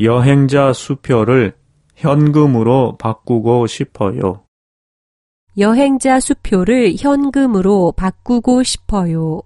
여행자 수표를 현금으로 바꾸고 싶어요. 여행자 수표를 현금으로 바꾸고 싶어요.